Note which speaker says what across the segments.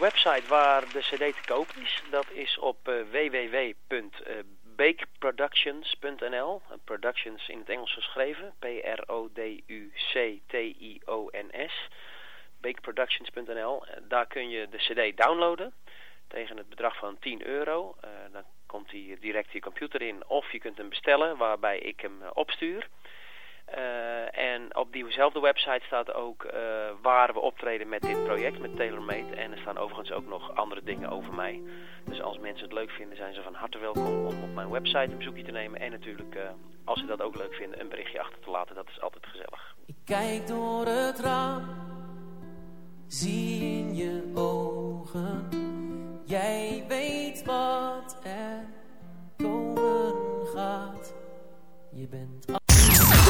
Speaker 1: website waar de cd te koop is, dat is op uh, www.bakeproductions.nl. Productions in het Engels geschreven, P-R-O-D-U-C-T-I-O-N-S. Bakeproductions.nl. Daar kun je de cd downloaden tegen het bedrag van 10 euro. Uh, dan komt hij direct je computer in of je kunt hem bestellen waarbij ik hem opstuur. Uh, en op diezelfde website staat ook uh, waar we optreden met dit project, met TaylorMade. En er staan overigens ook nog andere dingen over mij. Dus als mensen het leuk vinden, zijn ze van harte welkom om op mijn website een bezoekje te nemen. En natuurlijk, uh, als ze dat ook leuk vinden, een berichtje achter te laten. Dat is altijd gezellig.
Speaker 2: Ik kijk door het raam, zie in je ogen. Jij weet wat er komen gaat. Je bent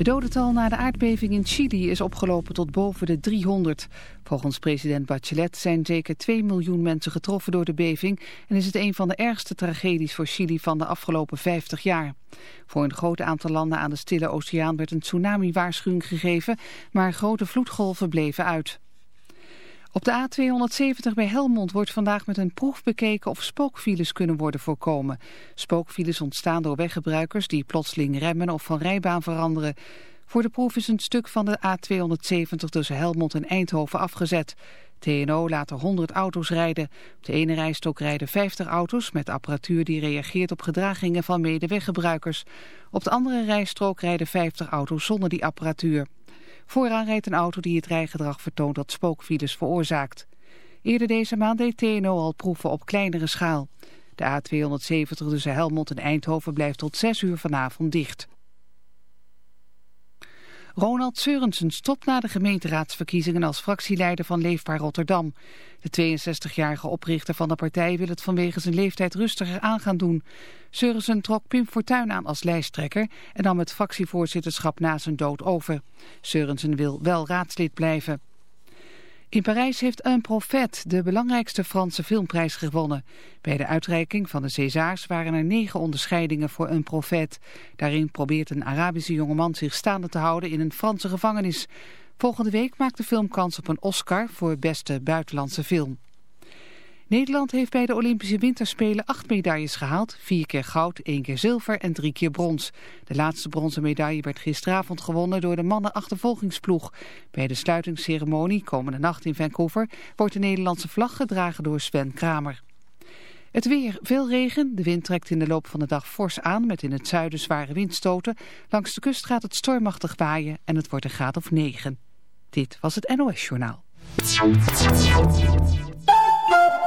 Speaker 3: Het dodental na de aardbeving in Chili is opgelopen tot boven de 300. Volgens president Bachelet zijn zeker 2 miljoen mensen getroffen door de beving... en is het een van de ergste tragedies voor Chili van de afgelopen 50 jaar. Voor een groot aantal landen aan de Stille Oceaan werd een tsunami-waarschuwing gegeven... maar grote vloedgolven bleven uit. Op de A270 bij Helmond wordt vandaag met een proef bekeken of spookfiles kunnen worden voorkomen. Spookfiles ontstaan door weggebruikers die plotseling remmen of van rijbaan veranderen. Voor de proef is een stuk van de A270 tussen Helmond en Eindhoven afgezet. TNO laat er 100 auto's rijden. Op de ene rijstok rijden 50 auto's met apparatuur die reageert op gedragingen van medeweggebruikers. Op de andere rijstrook rijden 50 auto's zonder die apparatuur. Vooraan rijdt een auto die het rijgedrag vertoont dat spookfiles veroorzaakt. Eerder deze maand deed TNO al proeven op kleinere schaal. De A270 tussen Helmond en Eindhoven blijft tot 6 uur vanavond dicht. Ronald Seurensen stopt na de gemeenteraadsverkiezingen als fractieleider van Leefbaar Rotterdam. De 62-jarige oprichter van de partij wil het vanwege zijn leeftijd rustiger aan gaan doen. Seurensen trok Pim Fortuyn aan als lijsttrekker en nam het fractievoorzitterschap na zijn dood over. Seurensen wil wel raadslid blijven. In Parijs heeft Un Prophète de belangrijkste Franse filmprijs gewonnen. Bij de uitreiking van de Césars waren er negen onderscheidingen voor Un Prophète. Daarin probeert een Arabische jongeman zich staande te houden in een Franse gevangenis. Volgende week maakt de film kans op een Oscar voor beste buitenlandse film. Nederland heeft bij de Olympische Winterspelen acht medailles gehaald. Vier keer goud, één keer zilver en drie keer brons. De laatste bronzen medaille werd gisteravond gewonnen door de mannen achtervolgingsploeg. Bij de sluitingsceremonie komende nacht in Vancouver wordt de Nederlandse vlag gedragen door Sven Kramer. Het weer, veel regen. De wind trekt in de loop van de dag fors aan met in het zuiden zware windstoten. Langs de kust gaat het stormachtig waaien en het wordt een graad of 9. Dit was het NOS Journaal.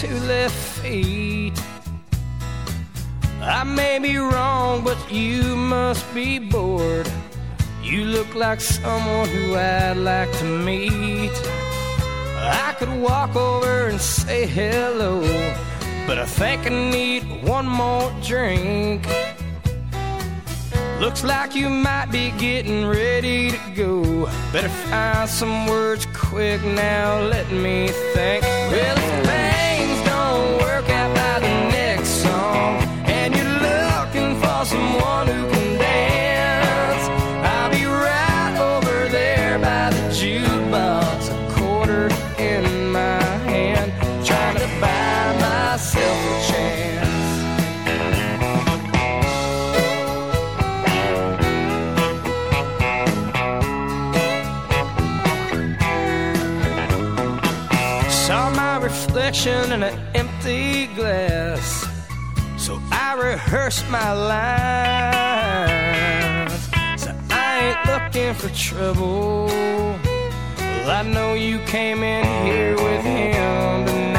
Speaker 4: Two left feet. I may be wrong, but you must be bored. You look like someone who I'd like to meet. I could walk over and say hello, but I think I need one more drink. Looks like you might be getting ready to go. Better find some words quick now, let me think. Well, I rehearsed my lines. So I ain't looking for trouble. Well, I know you came in here with him tonight.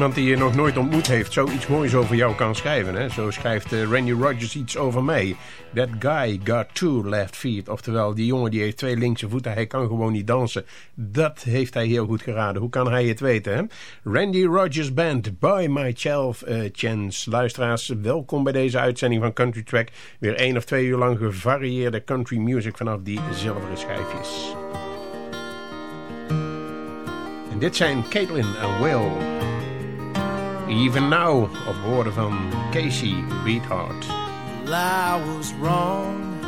Speaker 5: Iemand die je nog nooit ontmoet heeft... zoiets moois over jou kan schrijven? Hè? Zo schrijft eh, Randy Rogers iets over mij. That guy got two left feet. Oftewel, die jongen die heeft twee linkse voeten. Hij kan gewoon niet dansen. Dat heeft hij heel goed geraden. Hoe kan hij het weten? Randy Rogers Band, By Myself uh, Chance. Luisteraars, welkom bij deze uitzending van Country Track. Weer één of twee uur lang gevarieerde country music... vanaf die zilveren schijfjes. En dit zijn Caitlin en Will. Even Now, op woorden van um, Casey Beathard.
Speaker 6: I was wrong.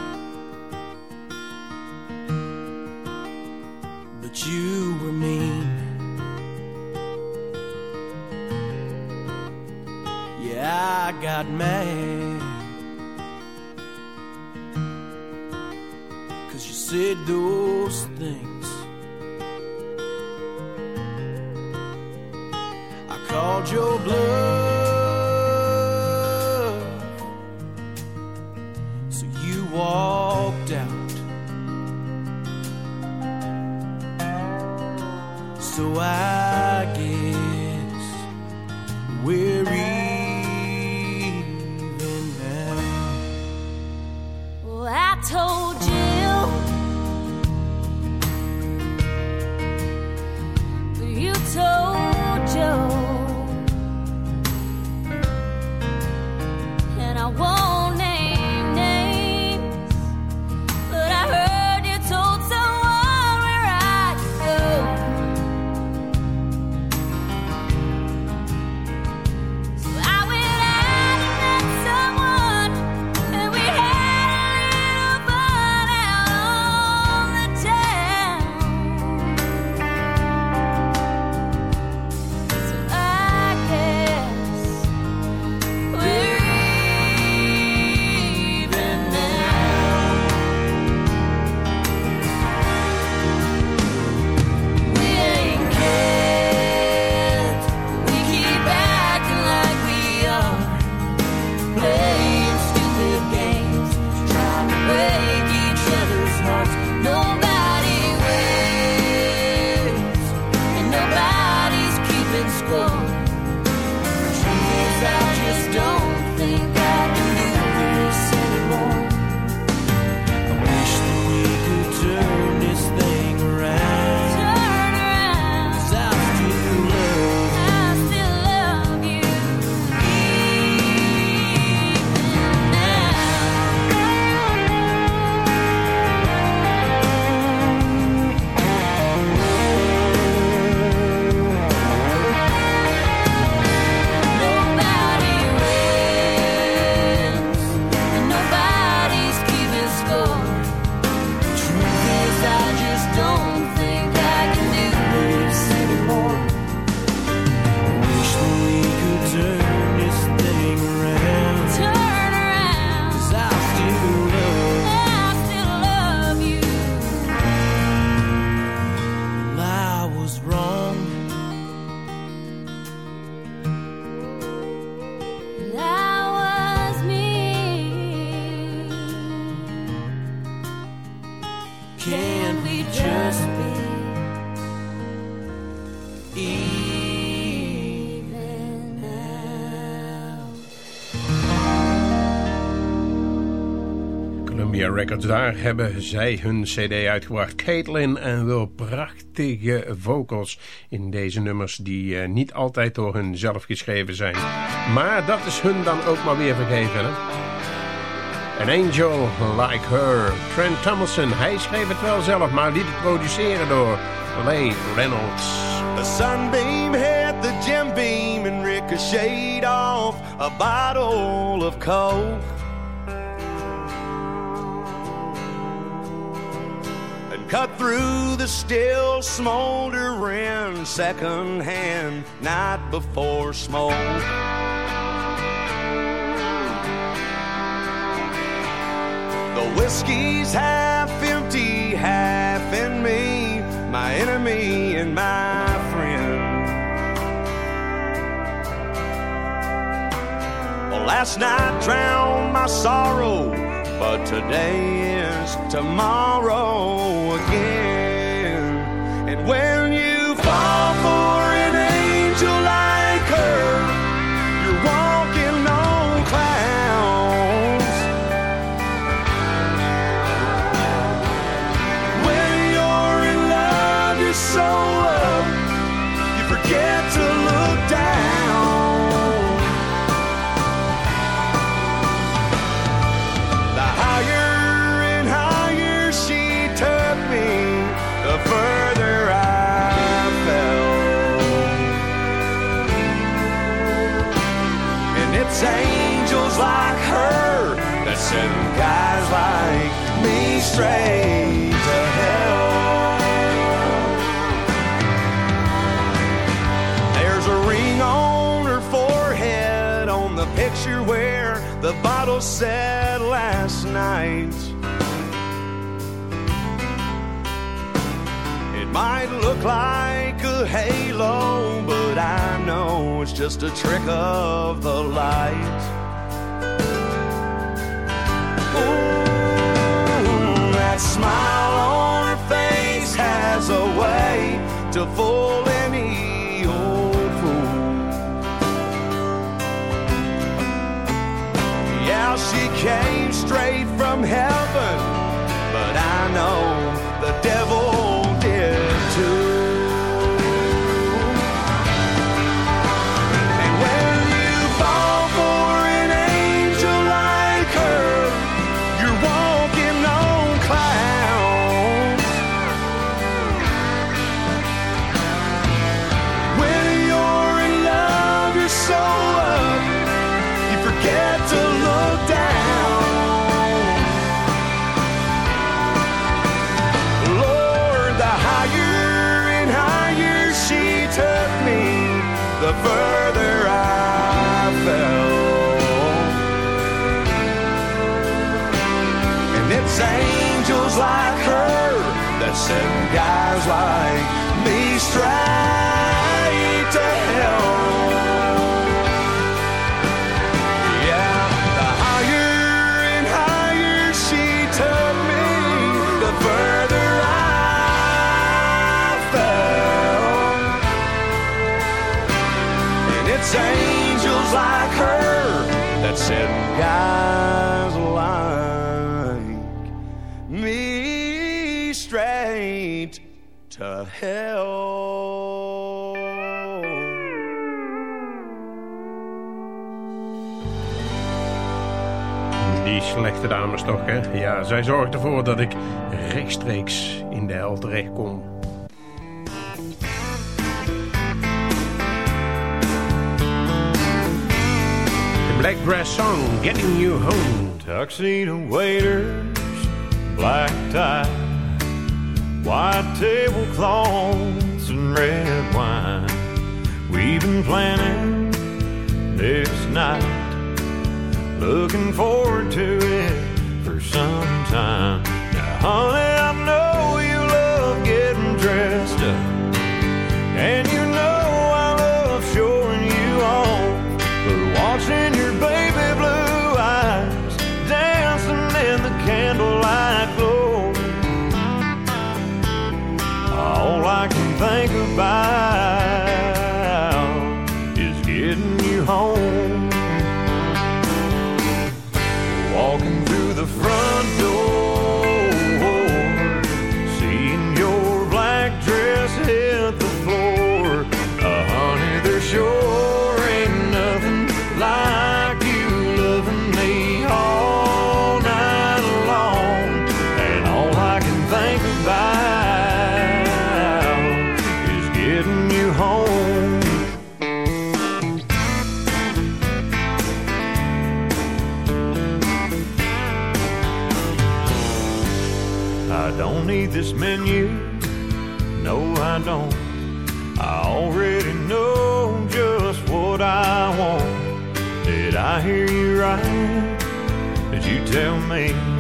Speaker 6: But you were mean. Yeah, I got mad. Cause you said those things. Called your bluff. So you walked out. So I guess we're even now.
Speaker 2: Well, I told
Speaker 5: Records, daar hebben zij hun cd uitgebracht. Caitlin en wel prachtige vocals in deze nummers die eh, niet altijd door hun zelf geschreven zijn. Maar dat is hun dan ook maar weer vergeven. Hè? An Angel Like Her. Trent Thomason, hij schreef het wel zelf, maar liet het produceren door Leigh Reynolds.
Speaker 7: A sunbeam hit the gem beam and ricocheted off a bottle of coke. Cut through the still smoldering second hand night before smoke. The whiskey's half empty, half in me, my enemy and my friend. Well, last night drowned my sorrow, but today is tomorrow again. And when you picture where the bottle said last night. It might look like a halo, but I know it's just a trick of the light. Ooh, that smile on her face has a way to fool any old fool. Yeah, she came straight from heaven, but I know straight to hell. Yeah, the higher and higher she took me, the further I fell. And it's angels like her that send guys like me straight to hell.
Speaker 5: Die slechte dames toch, hè? Ja, zij zorgt ervoor dat ik rechtstreeks in de hel terecht kom. The Black Brass Song, Getting You Home.
Speaker 8: Tuxedo waiters, black tie, white tablecloths, and red wine. We've been planning this night, looking forward to it for some time. Now, honey, I know you love getting dressed up, and you know I love showing you off. But watching your baby blue eyes dancing in the candlelight glow, all I can think about tell me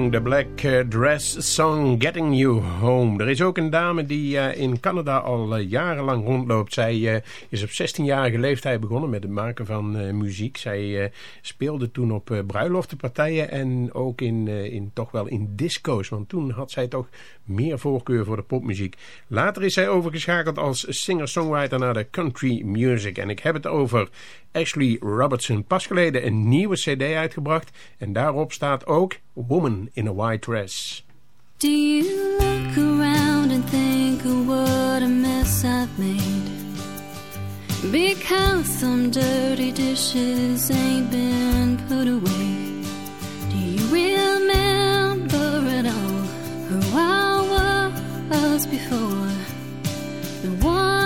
Speaker 5: young Black Dress Song Getting You Home. Er is ook een dame die eh, in Canada al eh, jarenlang rondloopt. Zij eh, is op 16-jarige leeftijd begonnen met het maken van muziek. Zij speelde toen op bruiloftenpartijen en ook in, in, toch wel in disco's. Want toen had zij toch meer voorkeur voor de popmuziek. Later is zij overgeschakeld als singer-songwriter naar de country music. En ik heb het over Ashley Robertson. Pas geleden een nieuwe cd uitgebracht. En daarop staat ook Woman in a white dress.
Speaker 9: Do you look around and think of what a mess I've made? Because some dirty dishes ain't been put away. Do you remember at all who I was before? The one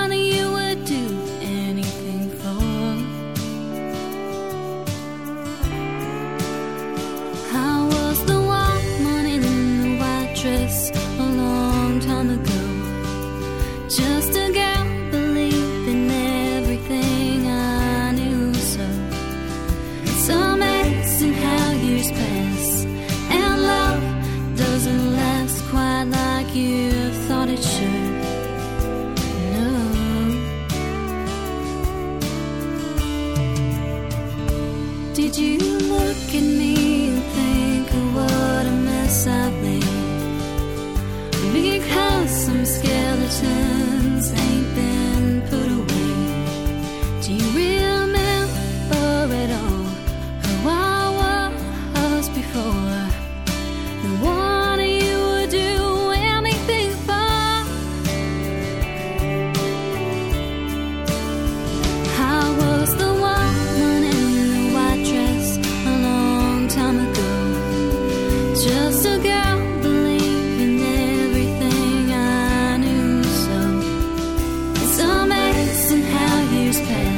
Speaker 5: space.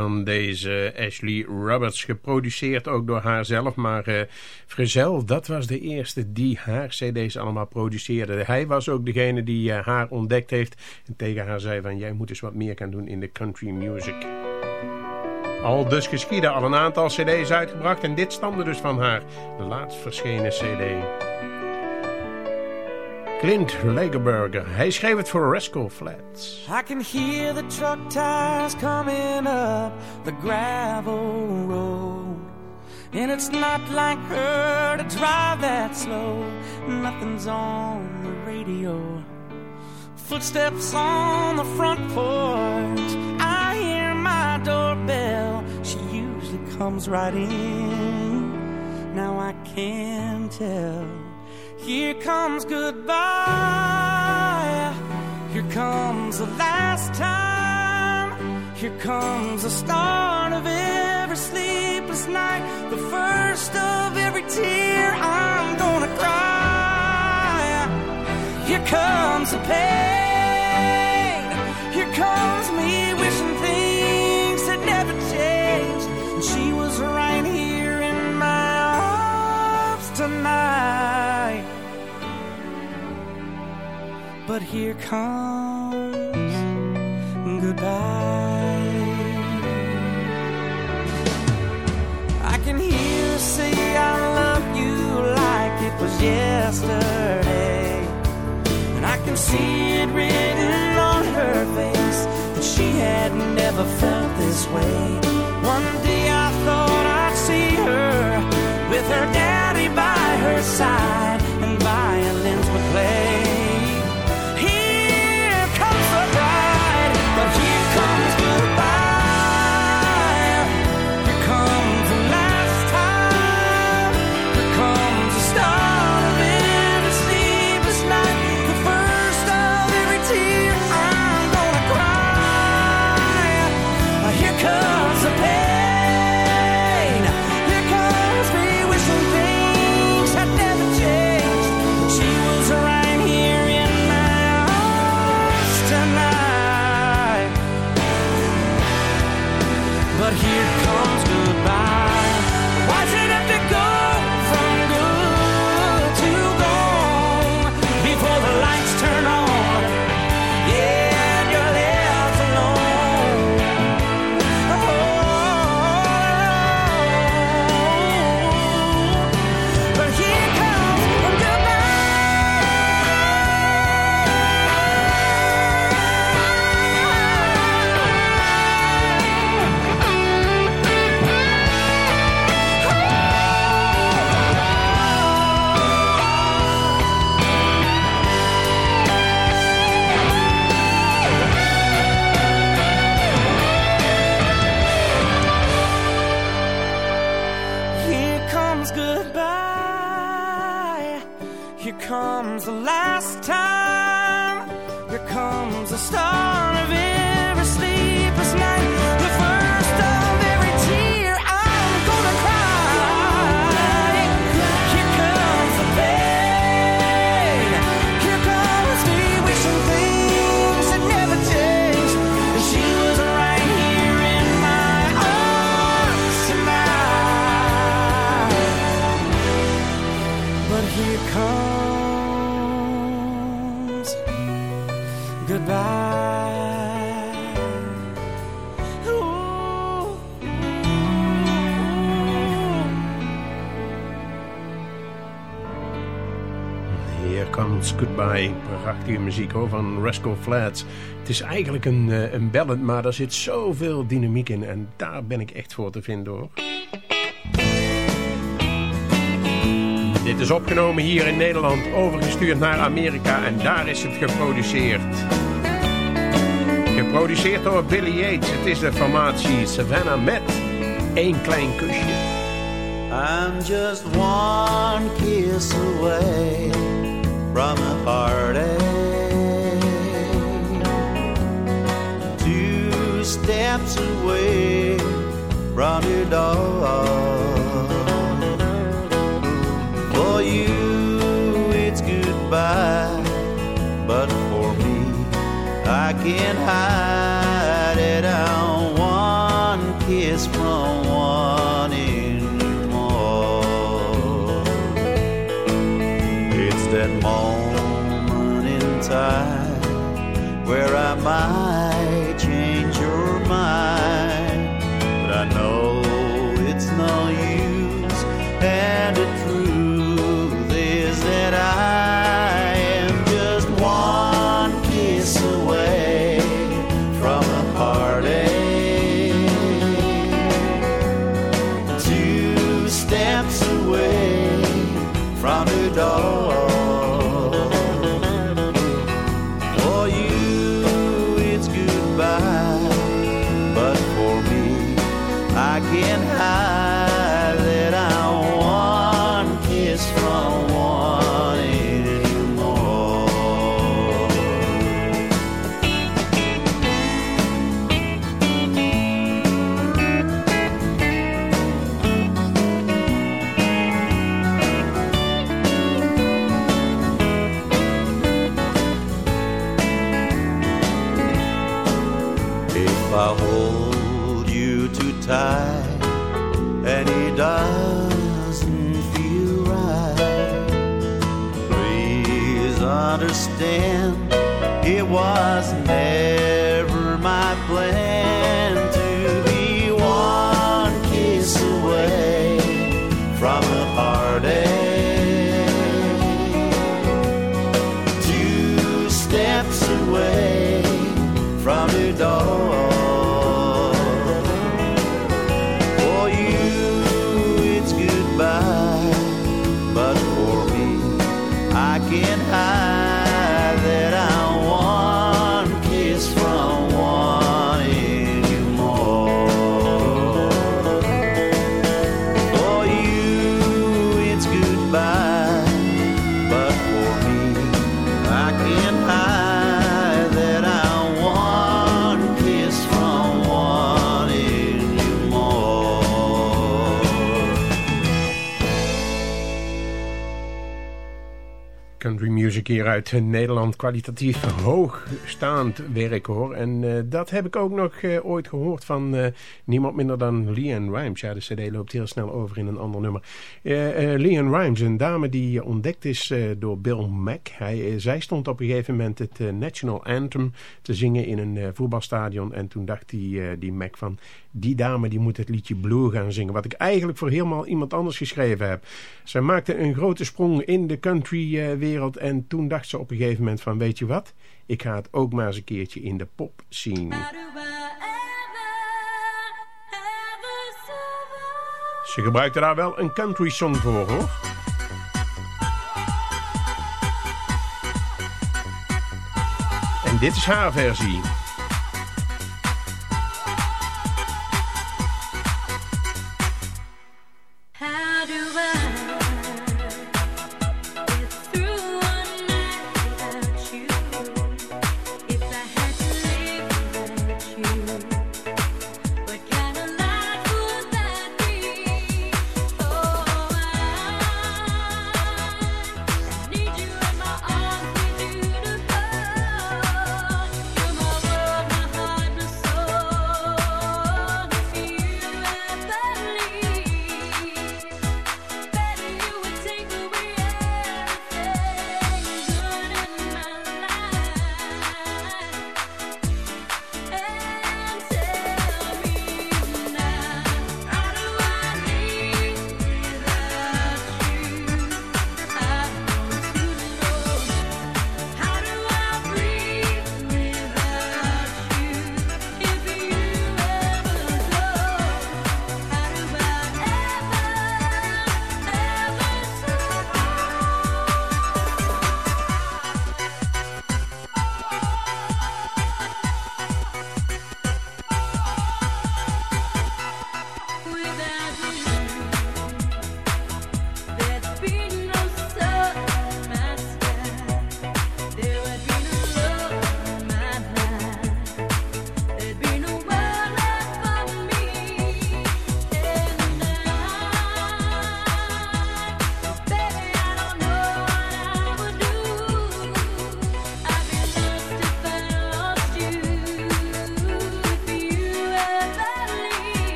Speaker 5: Van deze Ashley Roberts, geproduceerd ook door haarzelf. Maar eh Frizel, dat was de eerste die haar cd's allemaal produceerde. Hij was ook degene die eh, haar ontdekt heeft en tegen haar zei van... jij moet eens wat meer gaan doen in de country music. Al dus geschieden, al een aantal cd's uitgebracht en dit stamde dus van haar, de laatst verschenen cd. Clint Lagerberger, hij schreef het voor Rascal Flatts.
Speaker 4: I can hear the truck tires coming up the gravel road. And it's not like her to drive that slow. Nothing's on the radio. Footsteps on the front porch. I hear my doorbell. She usually comes right in. Now I can tell. Here comes goodbye. Here comes the last time. Here comes the start of every sleepless night. The first of every tear I'm gonna cry. Here comes the pain. Here comes me But here comes goodbye. I can hear her say I love you like it was yesterday. And I can see it written on her face that she had never felt this way. One day I thought I'd see her with her daddy by her side
Speaker 5: muziek van Rascal Flats. Het is eigenlijk een, eh, een ballad, maar er zit zoveel dynamiek in. En daar ben ik echt voor te vinden hoor. Dit is opgenomen hier in Nederland, overgestuurd naar Amerika en daar is het geproduceerd. Geproduceerd door Billy Yates. Het is de formatie Savannah met één klein kusje.
Speaker 10: I'm just one kiss away from a heartache. steps away from your door.
Speaker 11: For you, it's goodbye, but for me, I can't hide it on one kiss from one anymore. It's that moment in time where I
Speaker 10: might. Music hier uit Nederland. Kwalitatief hoogstaand werk hoor. En eh, dat heb ik ook nog eh, ooit gehoord van eh, niemand minder dan Leanne Rimes. Ja, de cd loopt heel snel over in een ander nummer. Leanne Rimes, een dame die ontdekt is door Bill Mack. Hij, zij stond op een gegeven moment het National Anthem te zingen in een voetbalstadion. En toen dacht die, die Mack van, die dame die moet het liedje Blue gaan zingen. Wat ik eigenlijk voor helemaal iemand anders geschreven heb. Zij maakte een grote sprong in de country eh, wereld. En toen dacht ze op een gegeven moment van, weet je wat? Ik ga het ook maar eens een keertje in de pop zien. Ze gebruikte daar wel een country song voor hoor. En dit is haar versie.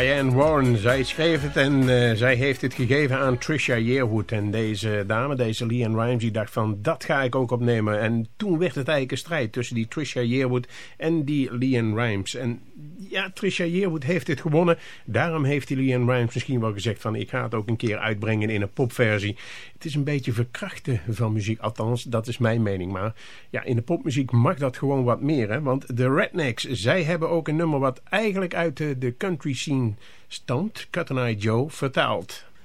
Speaker 5: Diane Warren, zij schreef het en uh, zij heeft het gegeven aan Trisha Yearwood. En deze dame, deze Leanne Rimes, die dacht van dat ga ik ook opnemen. En toen werd het eigenlijk een strijd tussen die Trisha Yearwood en die Leanne Rimes. En ja, Trisha Yearwood heeft dit gewonnen. Daarom heeft Leanne Rimes misschien wel gezegd van ik ga het ook een keer uitbrengen in een popversie. Het is een beetje verkrachten van muziek, althans dat is mijn mening. Maar ja, in de popmuziek mag dat gewoon wat meer. Hè? Want de Rednecks, zij hebben ook een nummer wat eigenlijk uit de, de country scene stamt. Cotton Eye Joe vertaald.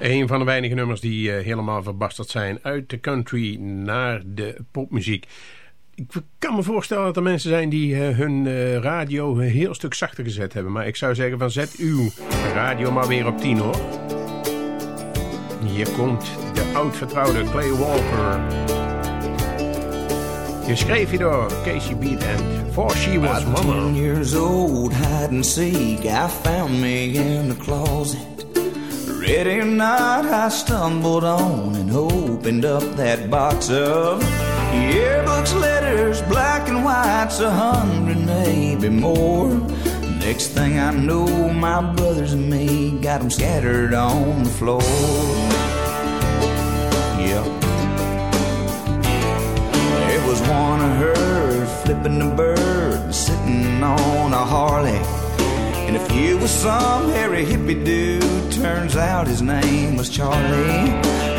Speaker 5: Een van de weinige nummers die uh, helemaal verbasterd zijn uit de country naar de popmuziek. Ik kan me voorstellen dat er mensen zijn die uh, hun uh, radio een heel stuk zachter gezet hebben. Maar ik zou zeggen van zet uw radio maar weer op 10 hoor. Hier komt de oud-vertrouwde Clay Walker. Geschreven door Casey Beat and For She Was Mama.
Speaker 7: years old, hide and seek, I found me in the closet. Or not, I stumbled on and opened up that box of yearbooks, letters, black and whites, a hundred, maybe more. Next thing I know, my brothers and me got them scattered on the floor. Yeah. There was one of her flipping the bird, sitting on a Harley. And if you was some hairy hippie dude, turns out his name was Charlie.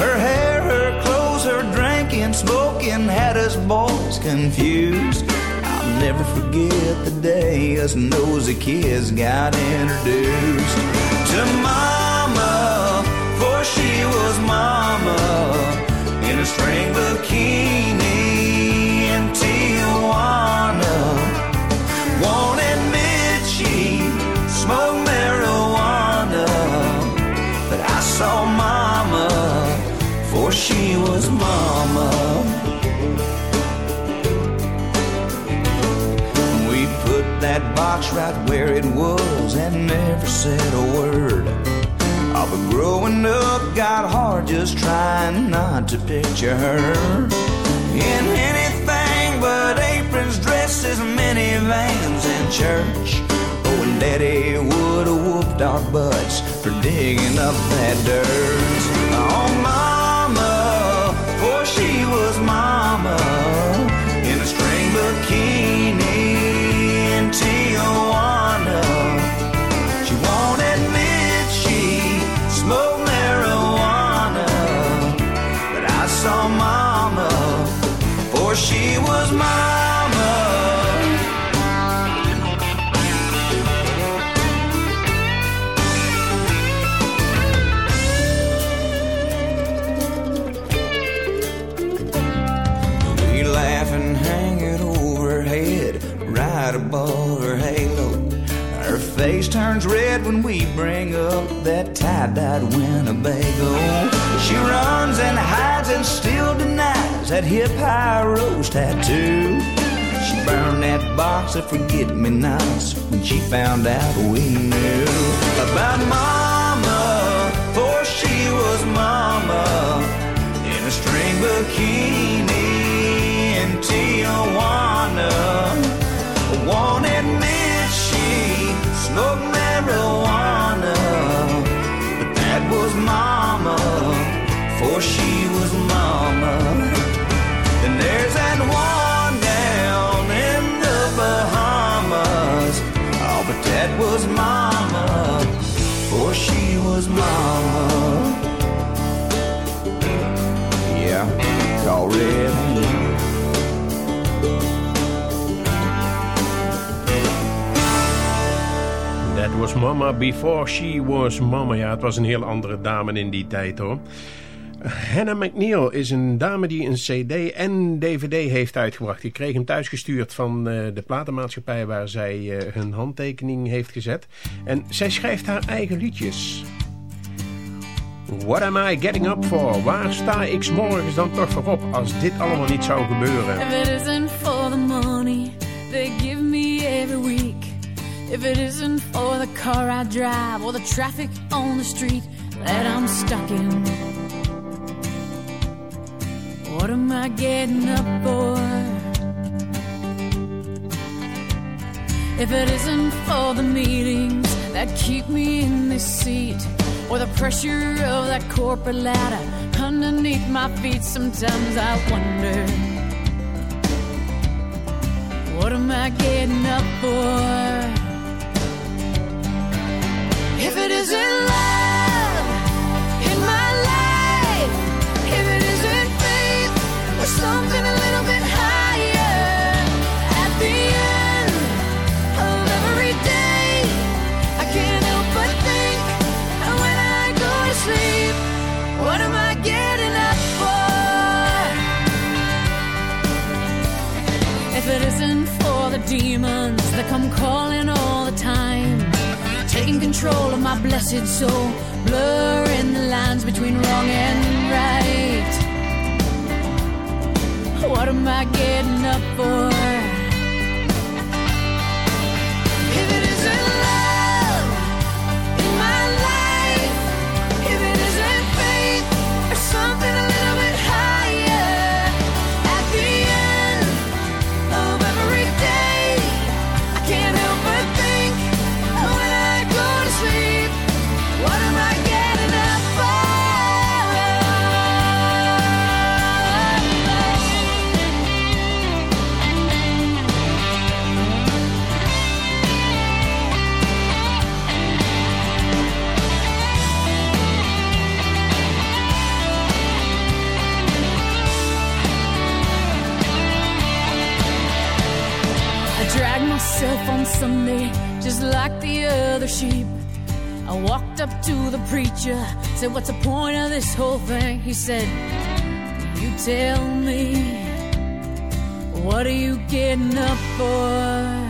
Speaker 7: Her hair, her clothes, her drinking, smoking had us boys confused. I'll never forget the day us nosy kids got introduced to Mama, for she was Mama in a string bikini saw Mama, for she was Mama. We put that box right where it was and never said a word. Oh, but growing up got hard just trying not to picture her in anything but aprons, dresses, minivans, and church. Oh, Daddy would have whooped our butts for digging up that dirt. Oh, Mama, for she was Mama in a string bikini in Tijuana. She won't admit she smoked marijuana, but I saw Mama, for she was Mama. Her halo. Her face turns red when we bring up that tie-dyed Winnebago. She runs and hides and still denies that hip high rose tattoo. She burned that box of forget-me-nots when she found out we knew about Mama, for she was Mama was Mama
Speaker 5: before she was Mama. Ja, het was een heel andere dame in die tijd hoor. Hannah McNeil is een dame die een cd en dvd heeft uitgebracht. Ik kreeg hem thuisgestuurd van eh, de platenmaatschappij waar zij eh, hun handtekening heeft gezet. En zij schrijft haar eigen liedjes. What am I getting up for? Waar sta ik morgens dan toch voor op als dit allemaal niet zou gebeuren?
Speaker 2: If it isn't for the money they give me every week, if it isn't for the car I drive or the traffic on the street that I'm stuck in, what am I getting up for? If it isn't for the meetings that keep me in this seat, or the pressure of that corporate ladder underneath my feet, sometimes I wonder. What am I getting up for? Demons that come calling control of my blessed soul, blurring the lines between wrong and right. What am I getting up for? Sunday just like the other sheep. I walked up to the preacher, said, What's the point of this whole thing? He said, You tell me, what are you getting up for?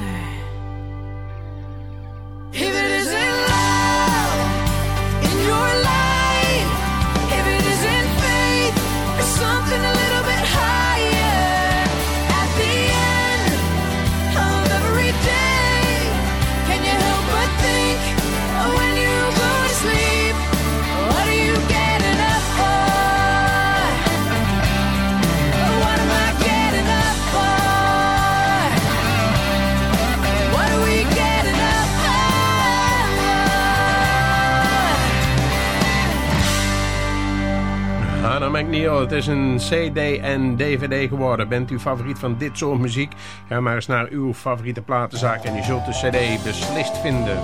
Speaker 5: McNeil, het is een CD en DVD geworden. Bent u favoriet van dit soort muziek? Ga maar eens naar uw favoriete platenzaak en u zult de CD beslist vinden.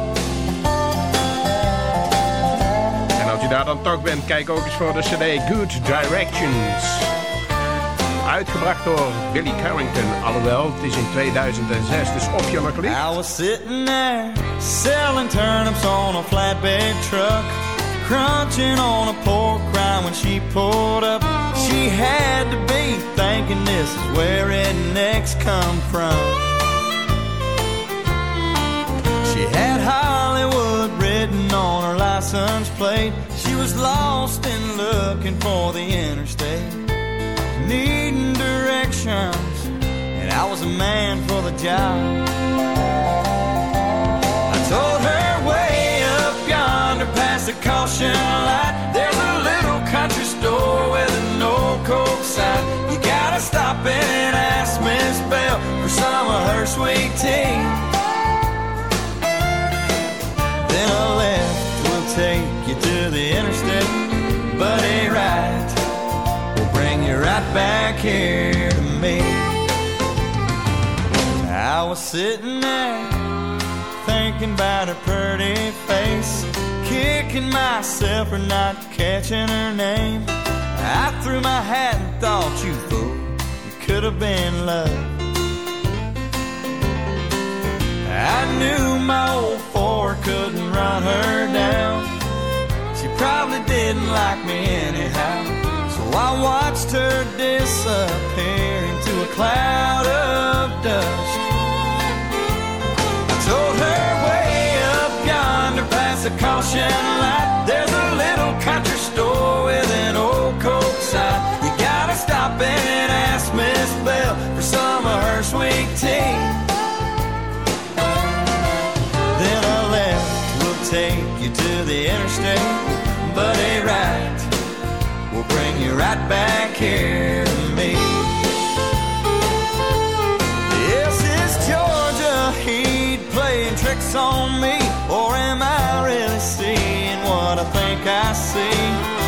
Speaker 5: En als u daar dan toch bent, kijk ook eens voor de CD Good Directions. Uitgebracht door Billy Carrington. Alhoewel, het is in 2006, dus op je klik.
Speaker 10: I was sitting there selling turnips on a flatbed truck, crunching on a pork rind when she pulled up. She had to be thinking this is where rednecks come from. She had Hollywood written on her license plate. She was lost and looking for the interstate, needing directions, and I was a man for the job. Caution light. There's a little country store with an old coke sign. You gotta stop and ask Miss Bell for some of her sweet tea. Then a left will take you to the interstate, but a right will bring you right back here to me. I was sitting there thinking about her pretty face, kicking myself for not catching her name. I threw my hat and thought, you fool, it could have been love. I knew my old Ford couldn't run her down. She probably didn't like me anyhow. So I watched her disappear into a cloud of dust. I told her the caution light. There's a little country store with an old coat sign. You gotta stop and ask Miss Bell for some of her sweet tea. Then a left will take you to the interstate, but a right will bring you right back here to me. Yes, it's Georgia heat playing tricks on think I see?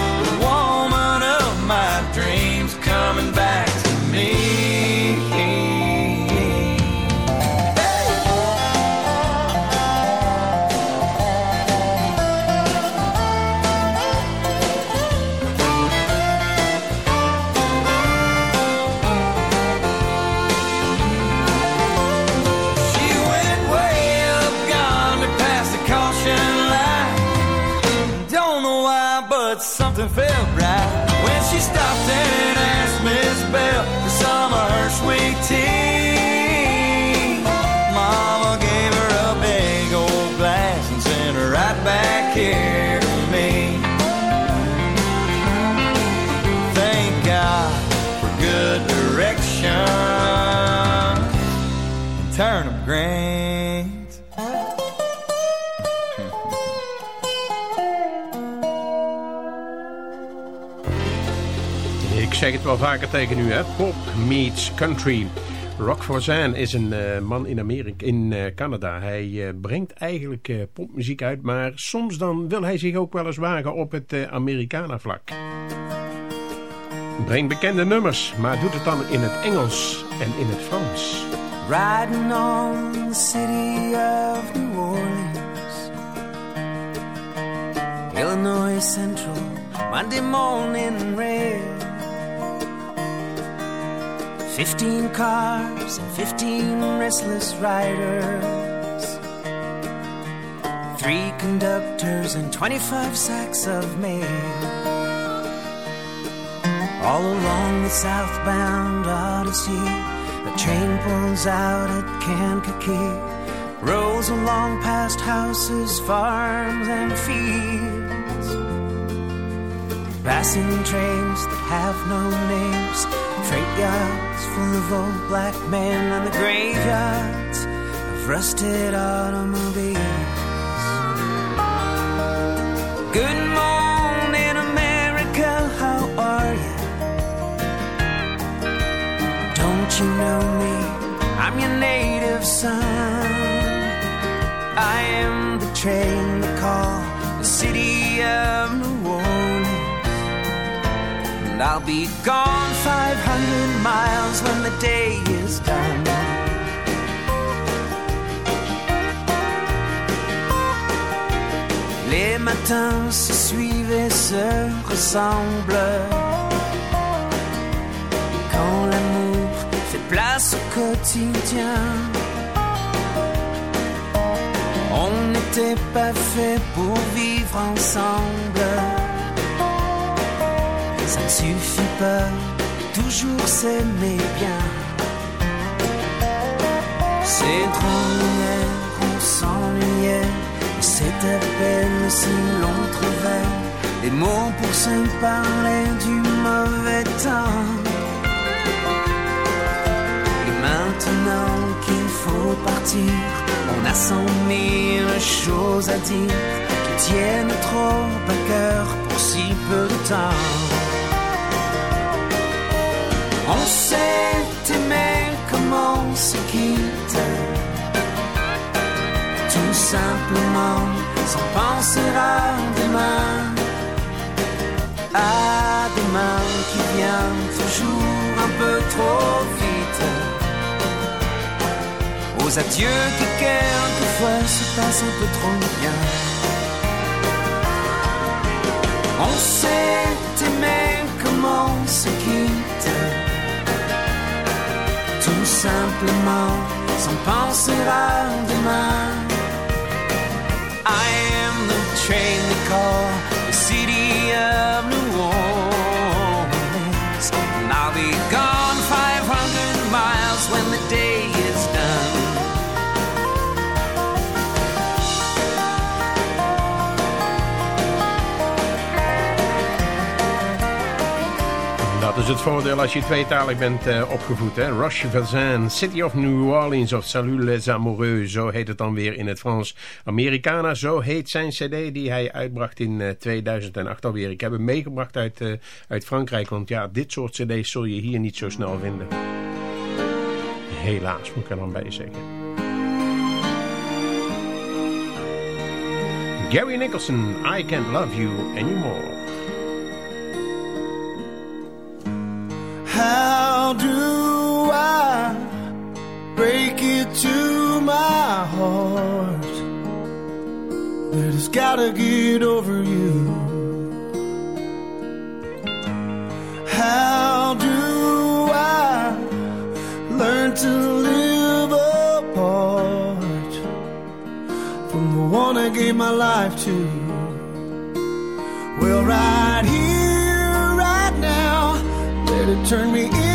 Speaker 5: Zeg het wel vaker tegen u, hè? Pop meets country. Rock Voisin is een eh, man in Amerika, in eh, Canada. Hij eh, brengt eigenlijk popmuziek uit, maar soms dan wil hij zich ook wel eens wagen op het uh, Americana-vlak. Brengt bekende nummers, maar doet het dan in het Engels en in het Frans.
Speaker 4: Riding on the city of New Orleans, Illinois Central, Monday morning rail. Fifteen cars and fifteen restless riders. Three conductors and 25 sacks of mail. All along the southbound Odyssey, the train pulls out at Kankakee. Rolls along past houses, farms, and fields. Passing trains that have no names, freight full of old black men, and the graveyards of rusted automobiles. Good morning, America, how are you? Don't you know me? I'm your native son. I am the train they call the city of. And I'll be gone 500 miles when the day is done. Les matins se suivent et se ressemblent. Quand l'amour fait place au quotidien. On n'était pas fait pour vivre ensemble. Ça ne suffit pas toujours s'aimer bien. C'est trop hier, on s'ennuyait. C'est à peine si l'on trouvait des mots pour se parler du mauvais temps. Et maintenant qu'il faut partir, on a cent mille choses à dire qui tiennent trop à cœur pour si peu de temps. On sait aimer comme on se quitte, tout simplement sans penser à demain, à demain qui vient toujours un peu trop vite. Aux adieux qui quelquefois se passent un peu trop bien. On sait aimer comme on se quitte, simplement sans penser à demain.
Speaker 5: Het voordeel als je tweetalig bent eh, opgevoed. Hè? Roche Vezin, City of New Orleans of Salut les Amoureux. Zo heet het dan weer in het Frans. Americana, zo heet zijn cd die hij uitbracht in eh, 2008 alweer. Ik heb hem meegebracht uit, eh, uit Frankrijk. Want ja, dit soort cd's zul je hier niet zo snel vinden. Helaas, moet ik er dan bij zeggen. Gary Nicholson, I Can't Love You Anymore.
Speaker 6: How do I break it to my heart that it's gotta get over you? How do I learn to live apart from the one I gave my life to? Well, right turn me inside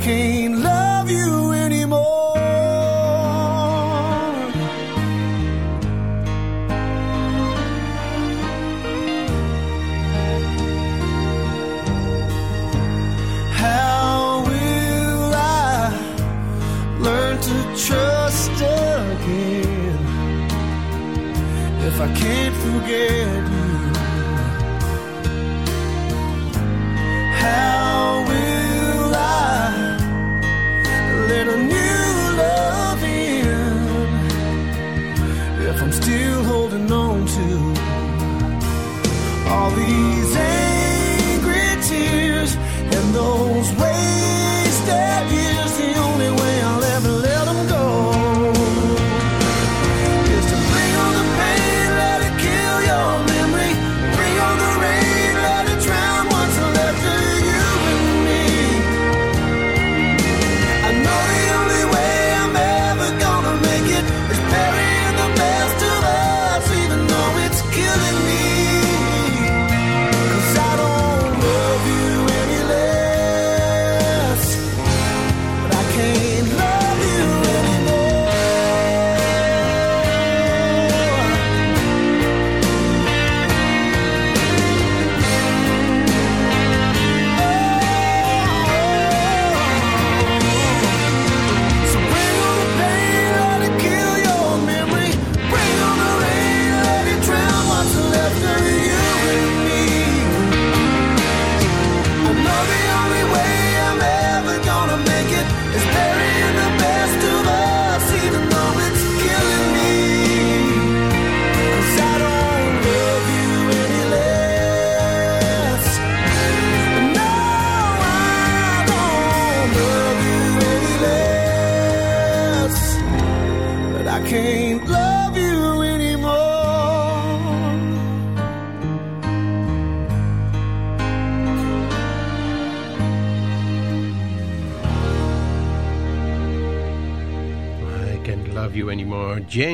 Speaker 6: can't love you anymore. How will I learn to trust again if I can't forget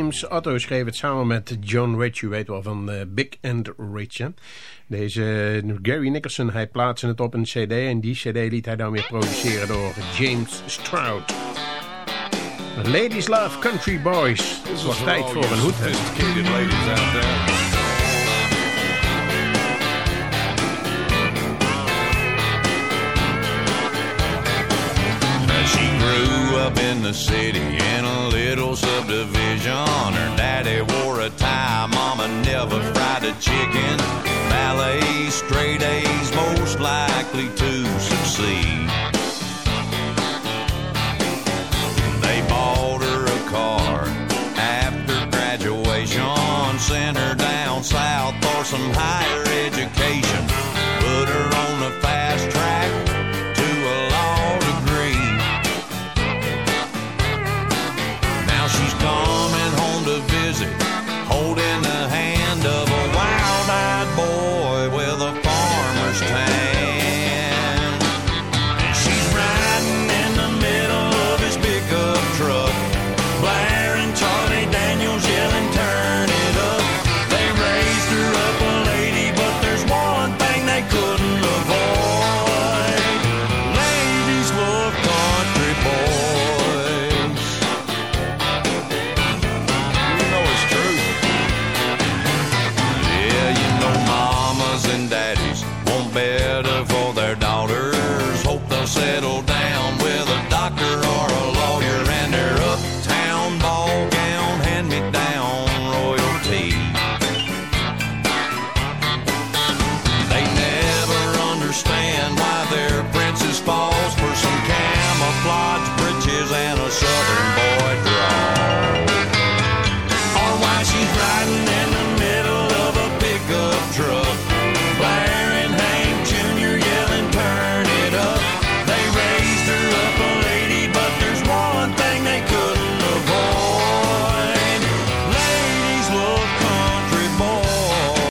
Speaker 5: James Otto schreef het samen met John Rich. U weet wel van eh, Big and Rich. Deze eh, Gary Nicholson, hij plaatste het op een cd. En die cd liet hij dan weer produceren door James Stroud. Ladies love country boys. Het was tijd voor een hoed.
Speaker 8: up in the city in a little subdivision. Her daddy wore a tie, mama never fried a chicken. Ballet, straight A's, most likely to succeed.